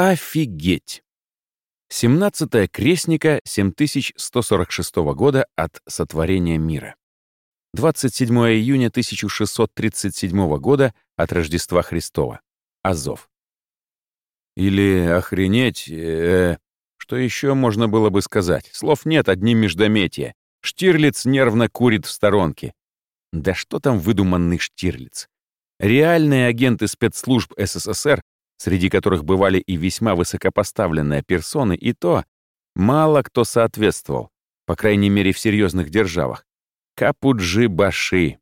Офигеть! 17 крестника 7146 года от сотворения мира. 27 июня 1637 года от Рождества Христова. Азов. Или охренеть, э, что еще можно было бы сказать? Слов нет, одни междометия. Штирлиц нервно курит в сторонке. Да что там выдуманный Штирлиц? Реальные агенты спецслужб СССР среди которых бывали и весьма высокопоставленные персоны, и то мало кто соответствовал, по крайней мере в серьезных державах. Капуджи-баши.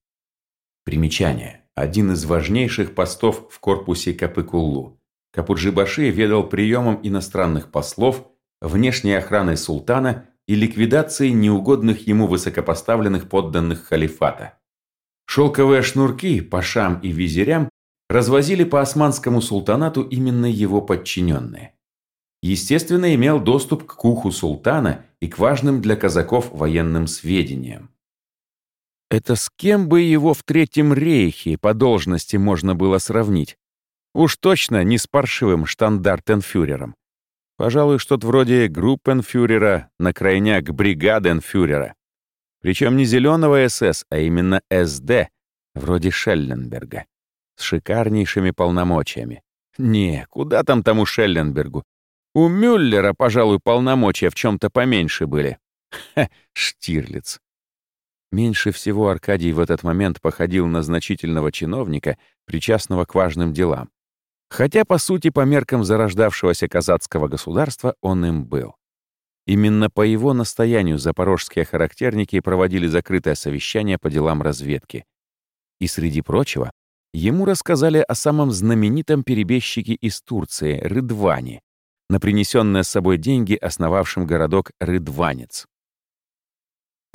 Примечание. Один из важнейших постов в корпусе Капыкуллу. Капуджи-баши ведал приемом иностранных послов, внешней охраной султана и ликвидацией неугодных ему высокопоставленных подданных халифата. Шелковые шнурки пашам и визирям развозили по османскому султанату именно его подчиненные. Естественно, имел доступ к куху султана и к важным для казаков военным сведениям. Это с кем бы его в Третьем рейхе по должности можно было сравнить? Уж точно не с паршивым штандартенфюрером. Пожалуй, что-то вроде группенфюрера на крайняк бригаденфюрера. Причем не зеленого СС, а именно СД, вроде Шелленберга с шикарнейшими полномочиями. Не, куда там тому Шелленбергу? У Мюллера, пожалуй, полномочия в чем-то поменьше были. Ха, Штирлиц. Меньше всего Аркадий в этот момент походил на значительного чиновника, причастного к важным делам. Хотя, по сути, по меркам зарождавшегося казацкого государства он им был. Именно по его настоянию запорожские характерники проводили закрытое совещание по делам разведки. И, среди прочего, Ему рассказали о самом знаменитом перебежчике из Турции, Рыдване, на принесенные с собой деньги основавшим городок Рыдванец.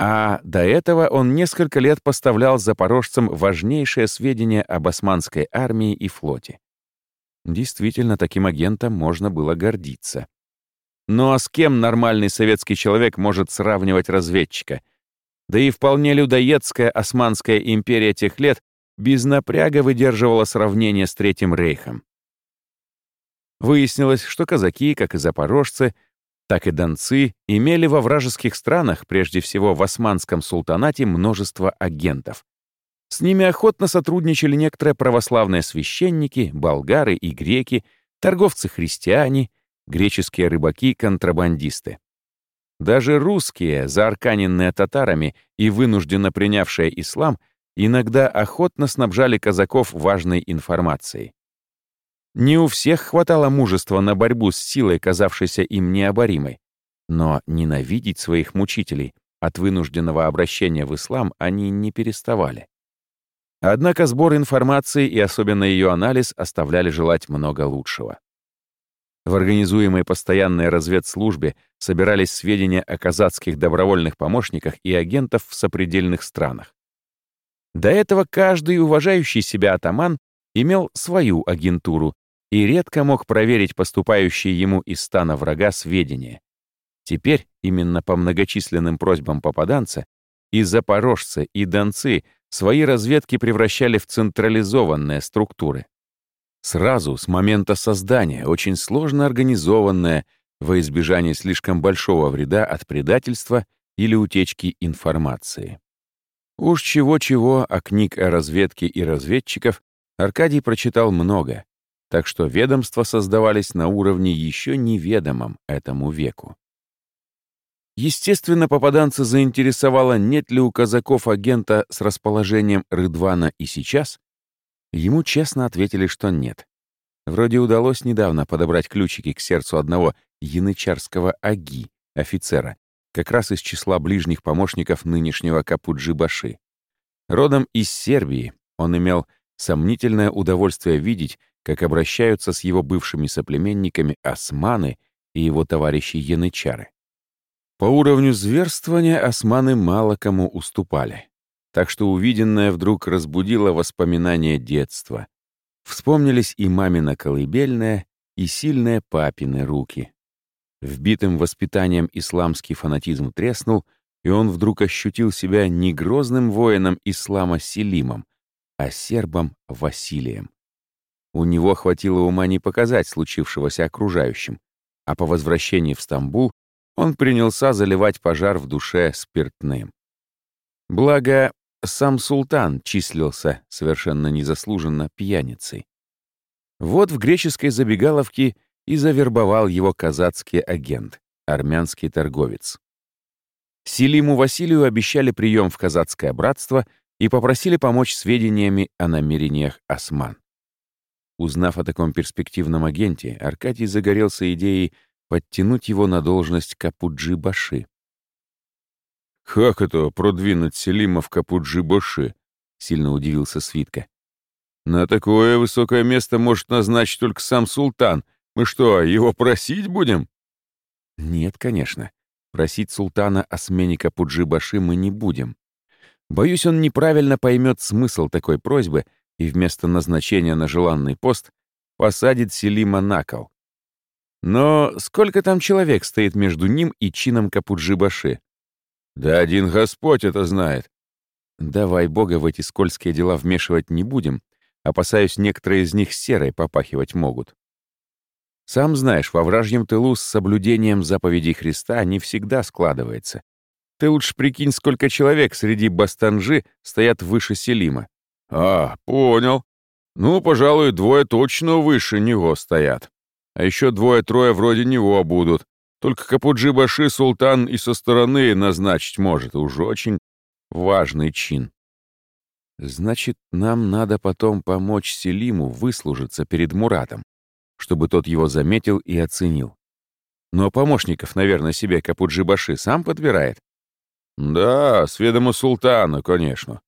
А до этого он несколько лет поставлял запорожцам важнейшие сведения об османской армии и флоте. Действительно, таким агентом можно было гордиться. Ну а с кем нормальный советский человек может сравнивать разведчика? Да и вполне людоедская Османская империя тех лет без напряга выдерживала сравнение с Третьим Рейхом. Выяснилось, что казаки, как и запорожцы, так и донцы, имели во вражеских странах, прежде всего в Османском султанате, множество агентов. С ними охотно сотрудничали некоторые православные священники, болгары и греки, торговцы-христиане, греческие рыбаки-контрабандисты. Даже русские, заарканенные татарами и вынужденно принявшие ислам, иногда охотно снабжали казаков важной информацией. Не у всех хватало мужества на борьбу с силой, казавшейся им необоримой, но ненавидеть своих мучителей от вынужденного обращения в ислам они не переставали. Однако сбор информации и особенно ее анализ оставляли желать много лучшего. В организуемой постоянной разведслужбе собирались сведения о казацких добровольных помощниках и агентов в сопредельных странах. До этого каждый уважающий себя атаман имел свою агентуру и редко мог проверить поступающие ему из стана врага сведения. Теперь, именно по многочисленным просьбам попаданца, и запорожцы, и донцы свои разведки превращали в централизованные структуры. Сразу, с момента создания, очень сложно организованное во избежание слишком большого вреда от предательства или утечки информации. Уж чего-чего, а книг о разведке и разведчиков Аркадий прочитал много, так что ведомства создавались на уровне еще неведомом этому веку. Естественно, попаданца заинтересовало, нет ли у казаков агента с расположением Рыдвана и сейчас. Ему честно ответили, что нет. Вроде удалось недавно подобрать ключики к сердцу одного янычарского аги, офицера, как раз из числа ближних помощников нынешнего Капуджи-Баши. Родом из Сербии он имел сомнительное удовольствие видеть, как обращаются с его бывшими соплеменниками османы и его товарищи янычары. По уровню зверствования османы мало кому уступали, так что увиденное вдруг разбудило воспоминания детства. Вспомнились и мамина колыбельная, и сильные папины руки. Вбитым воспитанием исламский фанатизм треснул, и он вдруг ощутил себя не грозным воином ислама Селимом, а сербом Василием. У него хватило ума не показать случившегося окружающим, а по возвращении в Стамбул он принялся заливать пожар в душе спиртным. Благо, сам султан числился совершенно незаслуженно пьяницей. Вот в греческой забегаловке и завербовал его казацкий агент, армянский торговец. Селиму Василию обещали прием в казацкое братство и попросили помочь сведениями о намерениях осман. Узнав о таком перспективном агенте, Аркадий загорелся идеей подтянуть его на должность Капуджи-Баши. «Как это продвинуть Селима в Капуджи-Баши?» — сильно удивился Свитка. «На такое высокое место может назначить только сам султан. Мы что, его просить будем?» «Нет, конечно. Просить султана о смене Капуджи-Баши мы не будем. Боюсь, он неправильно поймет смысл такой просьбы и вместо назначения на желанный пост посадит Селима на кол. Но сколько там человек стоит между ним и чином Капуджи-Баши? Да один Господь это знает. Давай Бога в эти скользкие дела вмешивать не будем. Опасаюсь, некоторые из них серой попахивать могут. Сам знаешь, во вражьем тылу с соблюдением заповедей Христа не всегда складывается. Ты лучше прикинь, сколько человек среди бастанжи стоят выше Селима. А, понял. Ну, пожалуй, двое точно выше него стоят. А еще двое-трое вроде него будут. Только Капуджи-Баши султан и со стороны назначить может. Уж очень важный чин. Значит, нам надо потом помочь Селиму выслужиться перед Муратом чтобы тот его заметил и оценил. Но помощников, наверное, себе Капуджи-Баши сам подбирает. Да, с ведома султана, конечно.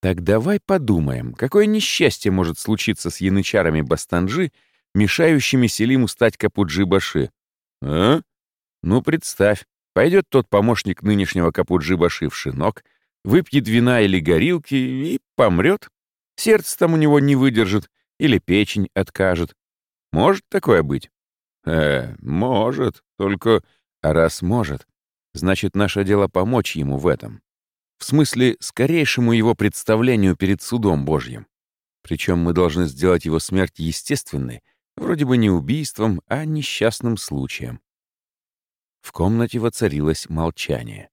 Так давай подумаем, какое несчастье может случиться с янычарами Бастанжи, мешающими Селиму стать Капуджи-Баши? А? Ну, представь, пойдет тот помощник нынешнего Капуджи-Баши в шинок, выпьет вина или горилки и помрет. Сердце там у него не выдержит или печень откажет. Может такое быть? Э, может, только... Раз может, значит, наше дело помочь ему в этом. В смысле, скорейшему его представлению перед судом Божьим. Причем мы должны сделать его смерть естественной, вроде бы не убийством, а несчастным случаем. В комнате воцарилось молчание.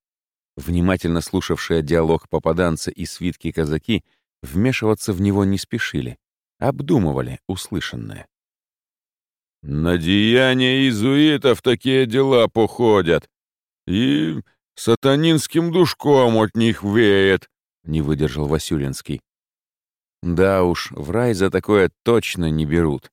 Внимательно слушавшие диалог попаданца и свитки казаки вмешиваться в него не спешили, обдумывали услышанное. На деяния иезуитов такие дела походят. И сатанинским душком от них веет, — не выдержал Васюринский. Да уж, в рай за такое точно не берут.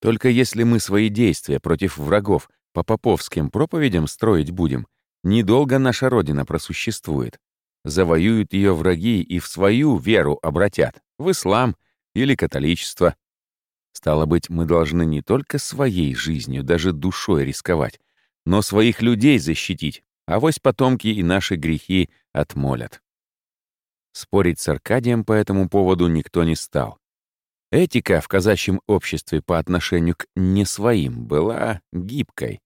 Только если мы свои действия против врагов по поповским проповедям строить будем, недолго наша Родина просуществует. Завоюют ее враги и в свою веру обратят, в ислам или католичество. Стало быть, мы должны не только своей жизнью, даже душой рисковать, но своих людей защитить, а вось потомки и наши грехи отмолят. Спорить с Аркадием по этому поводу никто не стал. Этика в казачьем обществе по отношению к не своим была гибкой.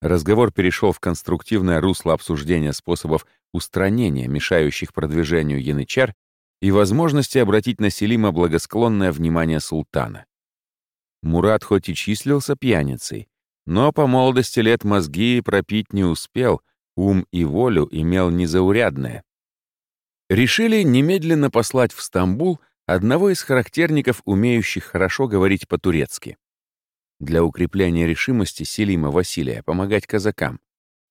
Разговор перешел в конструктивное русло обсуждения способов устранения мешающих продвижению янычар и возможности обратить на Селима благосклонное внимание султана. Мурат хоть и числился пьяницей, но по молодости лет мозги пропить не успел, ум и волю имел незаурядное. Решили немедленно послать в Стамбул одного из характерников, умеющих хорошо говорить по-турецки. Для укрепления решимости Селима Василия помогать казакам.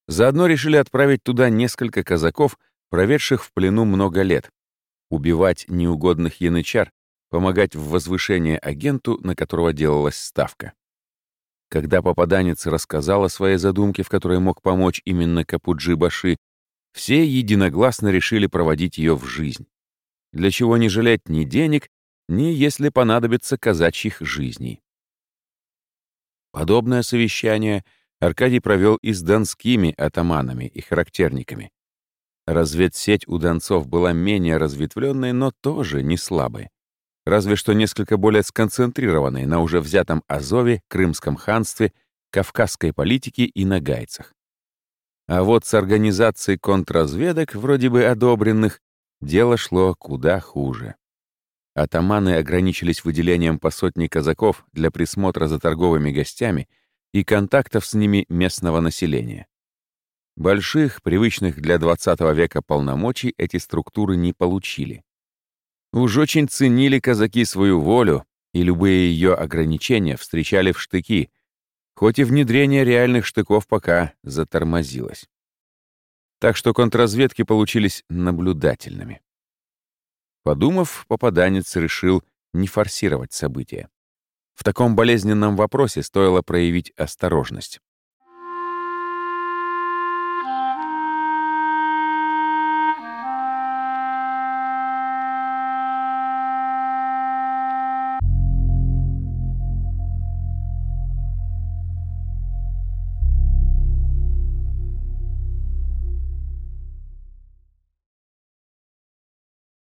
Заодно решили отправить туда несколько казаков, проведших в плену много лет, убивать неугодных янычар помогать в возвышении агенту, на которого делалась ставка. Когда попаданец рассказал о своей задумке, в которой мог помочь именно Капуджи Баши, все единогласно решили проводить ее в жизнь. Для чего не жалеть ни денег, ни, если понадобится, казачьих жизней. Подобное совещание Аркадий провел и с донскими атаманами и характерниками. Разведсеть у донцов была менее разветвленной, но тоже не слабой разве что несколько более сконцентрированной на уже взятом Азове, Крымском ханстве, кавказской политике и нагайцах. А вот с организацией контрразведок, вроде бы одобренных, дело шло куда хуже. атаманы ограничились выделением по сотне казаков для присмотра за торговыми гостями и контактов с ними местного населения. Больших, привычных для XX века полномочий эти структуры не получили. Уж очень ценили казаки свою волю, и любые ее ограничения встречали в штыки, хоть и внедрение реальных штыков пока затормозилось. Так что контрразведки получились наблюдательными. Подумав, попаданец решил не форсировать события. В таком болезненном вопросе стоило проявить осторожность.